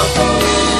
Oh, oh, oh.